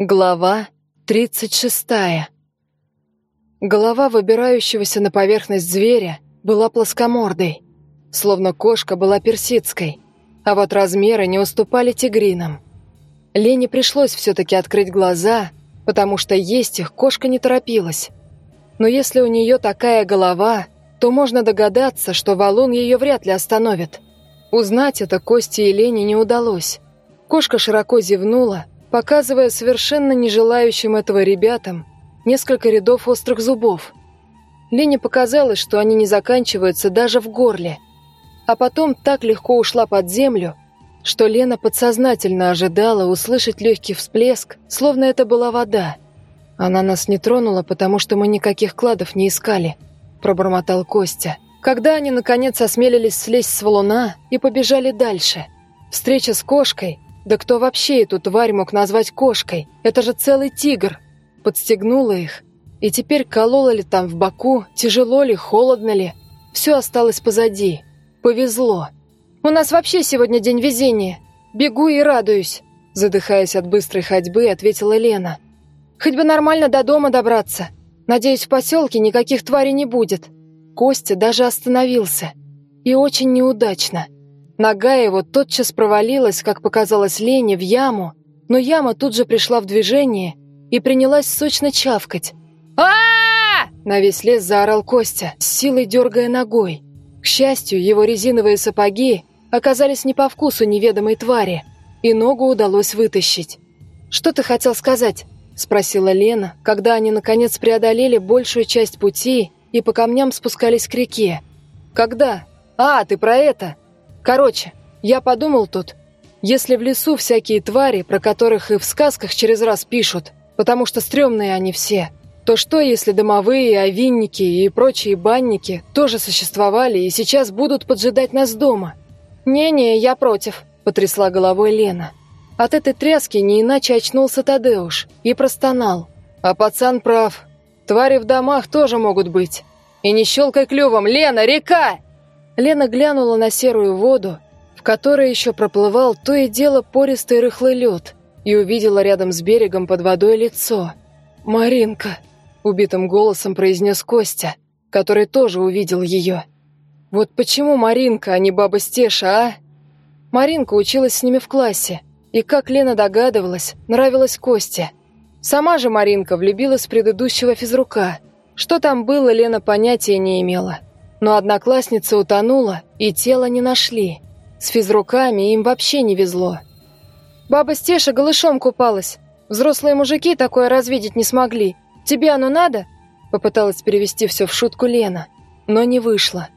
Глава 36. Голова выбирающегося на поверхность зверя была плоскомордой, словно кошка была персидской, а вот размеры не уступали тигринам. Лене пришлось все-таки открыть глаза, потому что есть их кошка не торопилась. Но если у нее такая голова, то можно догадаться, что валун ее вряд ли остановит. Узнать это Косте и Лене не удалось. Кошка широко зевнула, показывая совершенно не желающим этого ребятам несколько рядов острых зубов. Лене показалось, что они не заканчиваются даже в горле. А потом так легко ушла под землю, что Лена подсознательно ожидала услышать легкий всплеск, словно это была вода. «Она нас не тронула, потому что мы никаких кладов не искали», – пробормотал Костя. Когда они, наконец, осмелились слезть с валуна и побежали дальше. Встреча с кошкой – да кто вообще эту тварь мог назвать кошкой? Это же целый тигр. Подстегнула их. И теперь колола ли там в боку, тяжело ли, холодно ли. Все осталось позади. Повезло. «У нас вообще сегодня день везения. Бегу и радуюсь», задыхаясь от быстрой ходьбы, ответила Лена. «Хоть бы нормально до дома добраться. Надеюсь, в поселке никаких тварей не будет». Костя даже остановился. И очень неудачно. Нога его тотчас провалилась, как показалось Лене, в яму, но яма тут же пришла в движение и принялась сочно чавкать. а На весь лес заорал Костя, с силой дергая ногой. К счастью, его резиновые сапоги оказались не по вкусу неведомой твари, и ногу удалось вытащить. «Что ты хотел сказать?» – спросила Лена, когда они наконец преодолели большую часть пути и по камням спускались к реке. «Когда? А, ты про это!» Короче, я подумал тут, если в лесу всякие твари, про которых и в сказках через раз пишут, потому что стрёмные они все, то что, если домовые, овинники и прочие банники тоже существовали и сейчас будут поджидать нас дома? «Не-не, я против», — потрясла головой Лена. От этой тряски не иначе очнулся Тадеуш и простонал. «А пацан прав. Твари в домах тоже могут быть. И не щелкай клювом, Лена, река!» Лена глянула на серую воду, в которой еще проплывал то и дело пористый рыхлый лед, и увидела рядом с берегом под водой лицо. «Маринка!» – убитым голосом произнес Костя, который тоже увидел ее. «Вот почему Маринка, а не баба Стеша, а?» Маринка училась с ними в классе, и, как Лена догадывалась, нравилась Косте. Сама же Маринка влюбилась в предыдущего физрука. Что там было, Лена понятия не имела. Но одноклассница утонула, и тело не нашли. С физруками им вообще не везло. Баба Стеша голышом купалась. Взрослые мужики такое развидеть не смогли. Тебе оно надо? Попыталась перевести все в шутку Лена, но не вышло.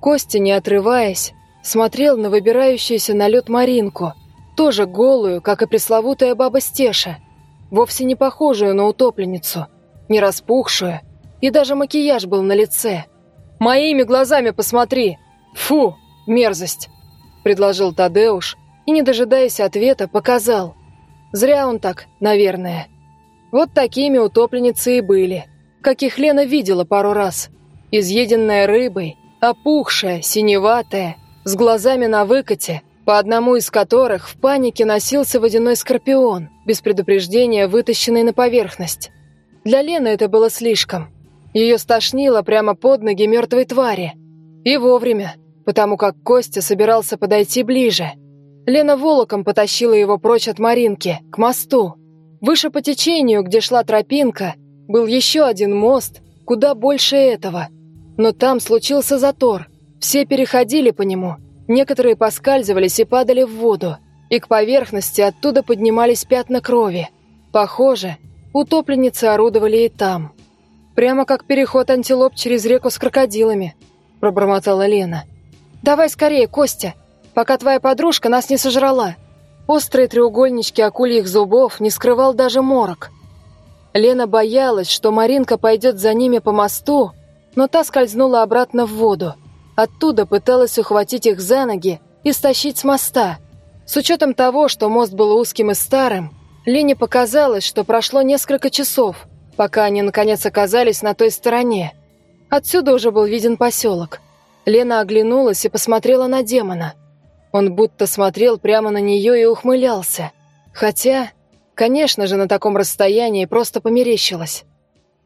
Костя, не отрываясь, смотрел на выбирающуюся на лед Маринку, тоже голую, как и пресловутая баба Стеша, вовсе не похожую на утопленницу, не распухшую, и даже макияж был на лице – Моими глазами посмотри! Фу, мерзость!» Предложил Тадеуш и, не дожидаясь ответа, показал. Зря он так, наверное. Вот такими утопленницы и были, каких Лена видела пару раз. Изъеденная рыбой, опухшая, синеватая, с глазами на выкате, по одному из которых в панике носился водяной скорпион, без предупреждения вытащенный на поверхность. Для Лены это было слишком – ее стошнило прямо под ноги мертвой твари. И вовремя, потому как Костя собирался подойти ближе. Лена волоком потащила его прочь от Маринки, к мосту. Выше по течению, где шла тропинка, был еще один мост, куда больше этого. Но там случился затор. Все переходили по нему. Некоторые поскальзывались и падали в воду. И к поверхности оттуда поднимались пятна крови. Похоже, утопленницы орудовали и там. Прямо как переход антилоп через реку с крокодилами», – пробормотала Лена. «Давай скорее, Костя, пока твоя подружка нас не сожрала». Острые треугольнички акульих зубов не скрывал даже морок. Лена боялась, что Маринка пойдет за ними по мосту, но та скользнула обратно в воду. Оттуда пыталась ухватить их за ноги и стащить с моста. С учетом того, что мост был узким и старым, Лене показалось, что прошло несколько часов – пока они наконец оказались на той стороне. Отсюда уже был виден поселок. Лена оглянулась и посмотрела на демона. Он будто смотрел прямо на нее и ухмылялся. Хотя, Конечно же, на таком расстоянии просто померещилось.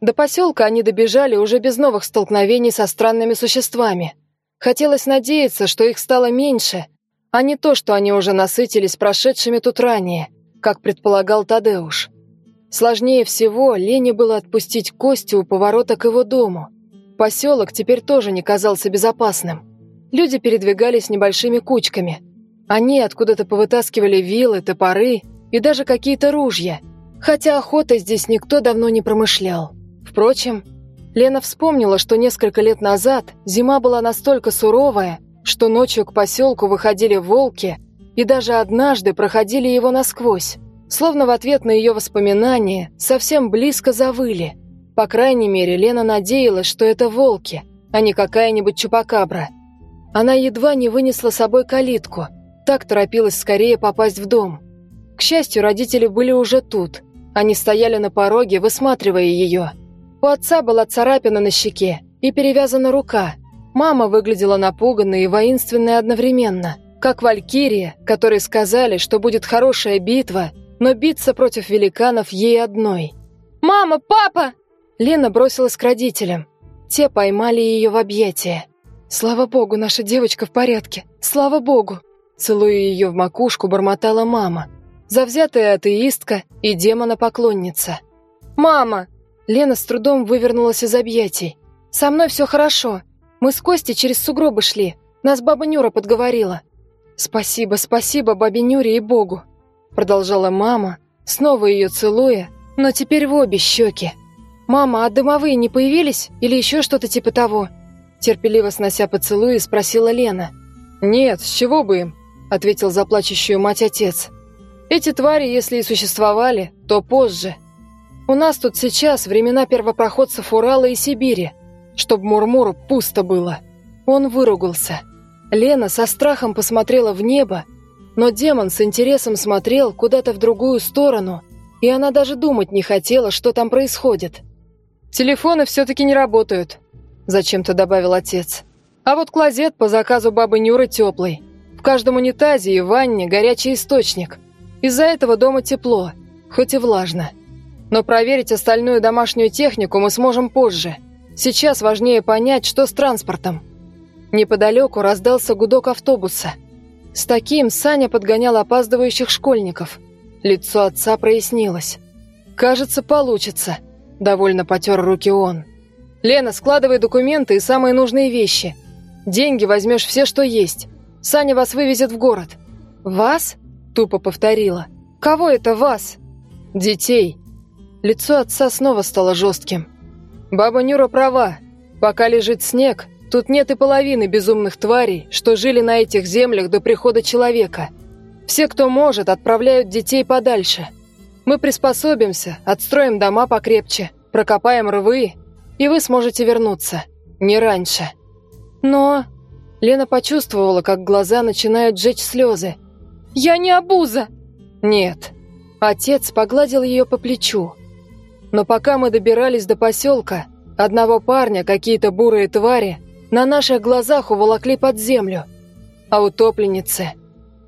До поселка они добежали уже без новых столкновений со странными существами. Хотелось надеяться, что их стало меньше, а не то, что они уже насытились прошедшими тут ранее, как предполагал Тадеуш. Сложнее всего Лене было отпустить Костю у поворота к его дому. Поселок теперь тоже не казался безопасным. Люди передвигались небольшими кучками. Они откуда-то повытаскивали вилы, топоры и даже какие-то ружья, хотя охотой здесь никто давно не промышлял. Впрочем, Лена вспомнила, что несколько лет назад зима была настолько суровая, что ночью к поселку выходили волки и даже однажды проходили его насквозь, словно в ответ на ее воспоминания совсем близко завыли. По крайней мере, Лена надеялась, что это волки, а не какая-нибудь чупакабра. Она едва не вынесла собой калитку, так торопилась скорее попасть в дом – к счастью, родители были уже тут. Они стояли на пороге, высматривая ее. У отца была царапина на щеке и перевязана рука. Мама выглядела напуганной и воинственной одновременно, как валькирия, которой сказали, что будет хорошая битва, но биться против великанов ей одной. «Мама! Папа!» Лена бросилась к родителям. Те поймали ее в объятия. «Слава богу, наша девочка в порядке! Слава богу!» Целуя ее в макушку, бормотала мама завзятая атеистка и демона-поклонница. «Мама!» Лена с трудом вывернулась из объятий. «Со мной все хорошо. Мы с Костей через сугробы шли. Нас баба Нюра подговорила». «Спасибо, спасибо бабе Нюре и Богу», продолжала мама, снова ее целуя, но теперь в обе щеки. «Мама, а дымовые не появились? Или еще что-то типа того?» Терпеливо снося поцелуи, спросила Лена. «Нет, с чего бы им?» ответил заплачущую мать отец. Эти твари, если и существовали, то позже. У нас тут сейчас времена первопроходцев Урала и Сибири, чтоб Мурмуру пусто было. Он выругался. Лена со страхом посмотрела в небо, но демон с интересом смотрел куда-то в другую сторону, и она даже думать не хотела, что там происходит. «Телефоны все-таки не работают», – зачем-то добавил отец. «А вот клозет по заказу бабы Нюры теплый. В каждом унитазе и ванне горячий источник. Из-за этого дома тепло, хоть и влажно. Но проверить остальную домашнюю технику мы сможем позже. Сейчас важнее понять, что с транспортом. Неподалеку раздался гудок автобуса. С таким Саня подгонял опаздывающих школьников. Лицо отца прояснилось. «Кажется, получится», – довольно потер руки он. «Лена, складывай документы и самые нужные вещи. Деньги возьмешь все, что есть. Саня вас вывезет в город». «Вас?» Тупо повторила. «Кого это вас?» «Детей». Лицо отца снова стало жестким. «Баба Нюра права. Пока лежит снег, тут нет и половины безумных тварей, что жили на этих землях до прихода человека. Все, кто может, отправляют детей подальше. Мы приспособимся, отстроим дома покрепче, прокопаем рвы, и вы сможете вернуться. Не раньше». «Но...» Лена почувствовала, как глаза начинают жечь слезы. «Я не обуза!» «Нет». Отец погладил ее по плечу. Но пока мы добирались до поселка, одного парня какие-то бурые твари на наших глазах уволокли под землю. А утопленницы...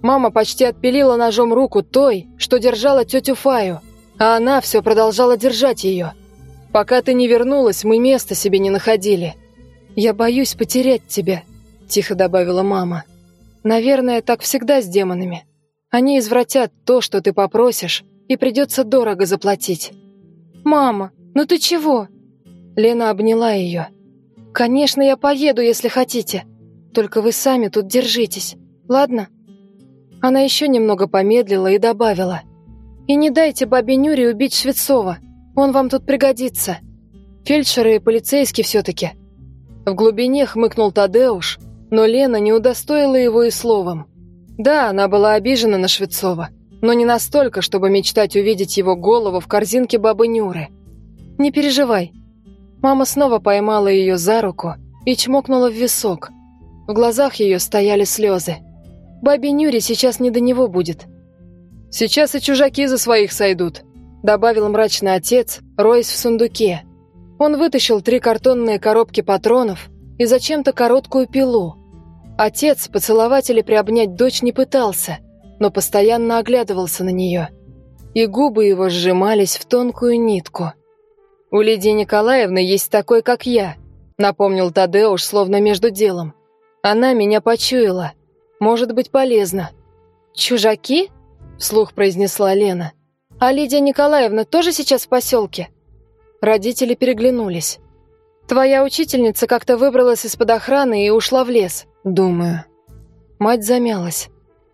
Мама почти отпилила ножом руку той, что держала тетю Фаю, а она все продолжала держать ее. Пока ты не вернулась, мы места себе не находили. «Я боюсь потерять тебя», – тихо добавила мама. «Наверное, так всегда с демонами. Они извратят то, что ты попросишь, и придется дорого заплатить. «Мама, ну ты чего?» Лена обняла ее. «Конечно, я поеду, если хотите. Только вы сами тут держитесь, ладно?» Она еще немного помедлила и добавила. «И не дайте бабе Нюре убить Швецова. Он вам тут пригодится. Фельдшеры и полицейский все-таки». В глубине хмыкнул Тадеуш, но Лена не удостоила его и словом. Да, она была обижена на Швецова, но не настолько, чтобы мечтать увидеть его голову в корзинке бабы Нюры. «Не переживай». Мама снова поймала ее за руку и чмокнула в висок. В глазах ее стояли слезы. Бабе Нюре сейчас не до него будет. «Сейчас и чужаки за своих сойдут», — добавил мрачный отец, роясь в сундуке. Он вытащил три картонные коробки патронов и зачем-то короткую пилу. Отец поцеловать или приобнять дочь не пытался, но постоянно оглядывался на нее. и губы его сжимались в тонкую нитку. «У Лидии Николаевны есть такой, как я», — напомнил Тадеуш, словно между делом. «Она меня почуяла. Может быть полезно». «Чужаки?» — вслух произнесла Лена. «А Лидия Николаевна тоже сейчас в поселке?» Родители переглянулись. «Твоя учительница как-то выбралась из-под охраны и ушла в лес, думаю». Мать замялась.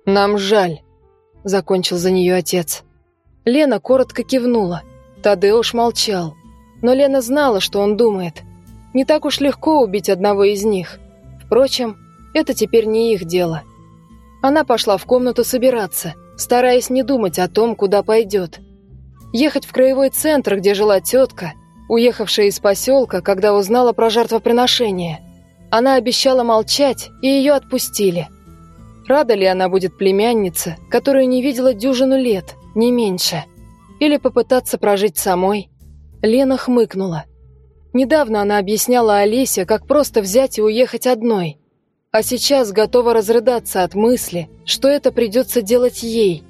«Нам жаль», — закончил за нее отец. Лена коротко кивнула. Тадеуш молчал. Но Лена знала, что он думает. Не так уж легко убить одного из них. Впрочем, это теперь не их дело. Она пошла в комнату собираться, стараясь не думать о том, куда пойдет. Ехать в краевой центр, где жила тетка, уехавшая из поселка, когда узнала про жертвоприношение. Она обещала молчать, и ее отпустили. Рада ли она будет племяннице, которую не видела дюжину лет, не меньше? Или попытаться прожить самой? Лена хмыкнула. Недавно она объясняла Олесе, как просто взять и уехать одной. А сейчас готова разрыдаться от мысли, что это придется делать ей.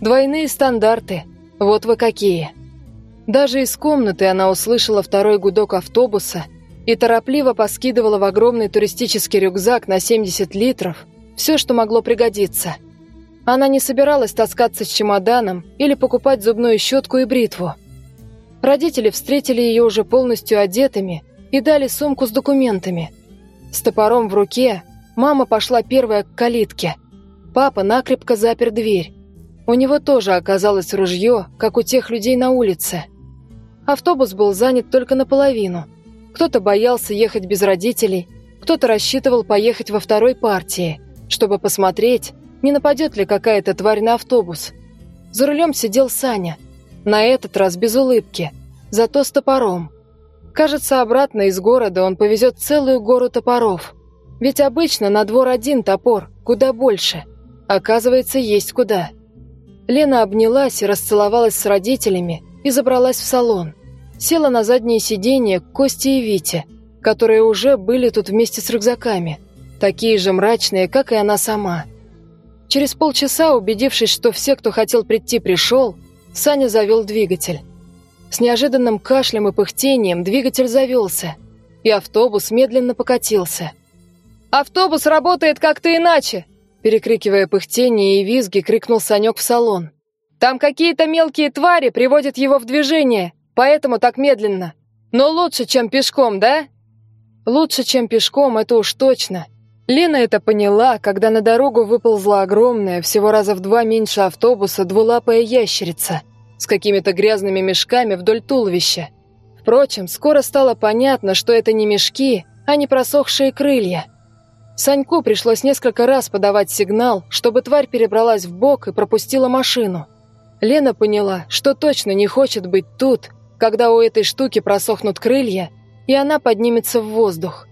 Двойные стандарты. Вот вы какие. Даже из комнаты она услышала второй гудок автобуса и торопливо поскидывала в огромный туристический рюкзак на 70 литров все, что могло пригодиться. Она не собиралась таскаться с чемоданом или покупать зубную щетку и бритву. Родители встретили ее уже полностью одетыми и дали сумку с документами. С топором в руке мама пошла первая к калитке. Папа накрепко запер дверь. У него тоже оказалось ружье, как у тех людей на улице. Автобус был занят только наполовину. Кто-то боялся ехать без родителей, кто-то рассчитывал поехать во второй партии, чтобы посмотреть, не нападет ли какая-то тварь на автобус. За рулем сидел Саня – на этот раз без улыбки, зато с топором. Кажется, обратно из города он повезет целую гору топоров. Ведь обычно на двор один топор, куда больше. Оказывается, есть куда. Лена обнялась и расцеловалась с родителями и забралась в салон. Села на заднее сиденье к Косте и Вите, которые уже были тут вместе с рюкзаками, такие же мрачные, как и она сама. Через полчаса, убедившись, что все, кто хотел прийти, пришел, Саня завел двигатель. С неожиданным кашлем и пыхтением двигатель завелся, и автобус медленно покатился. «Автобус работает как-то иначе!» Перекрикивая пыхтение и визги, крикнул Санек в салон. «Там какие-то мелкие твари приводят его в движение, поэтому так медленно. Но лучше, чем пешком, да?» «Лучше, чем пешком, это уж точно». Лена это поняла, когда на дорогу выползла огромная, всего раза в два меньше автобуса, двулапая ящерица с какими-то грязными мешками вдоль туловища. Впрочем, скоро стало понятно, что это не мешки, а не просохшие крылья. Саньку пришлось несколько раз подавать сигнал, чтобы тварь перебралась в бок и пропустила машину. Лена поняла, что точно не хочет быть тут, когда у этой штуки просохнут крылья, и она поднимется в воздух.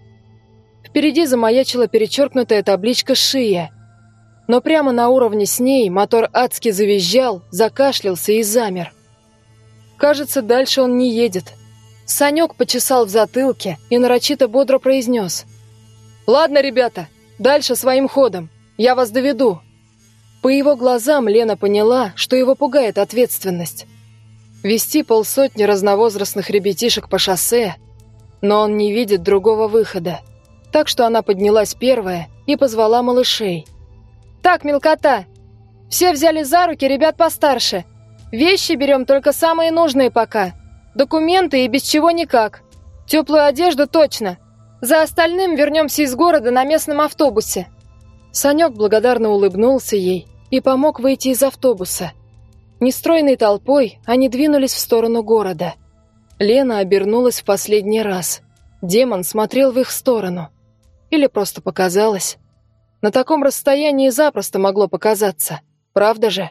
Впереди замаячила перечеркнутая табличка «Шия». Но прямо на уровне с ней мотор адски завизжал, закашлялся и замер. Кажется, дальше он не едет. Санек почесал в затылке и нарочито бодро произнес. «Ладно, ребята, дальше своим ходом. Я вас доведу». По его глазам Лена поняла, что его пугает ответственность. Вести полсотни разновозрастных ребятишек по шоссе, но он не видит другого выхода. Так что она поднялась первая и позвала малышей. «Так, мелкота, все взяли за руки ребят постарше. Вещи берем только самые нужные пока. Документы и без чего никак. Теплую одежду точно. За остальным вернемся из города на местном автобусе». Санек благодарно улыбнулся ей и помог выйти из автобуса. Нестройной толпой они двинулись в сторону города. Лена обернулась в последний раз. Демон смотрел в их сторону. Или просто показалось? На таком расстоянии запросто могло показаться. Правда же?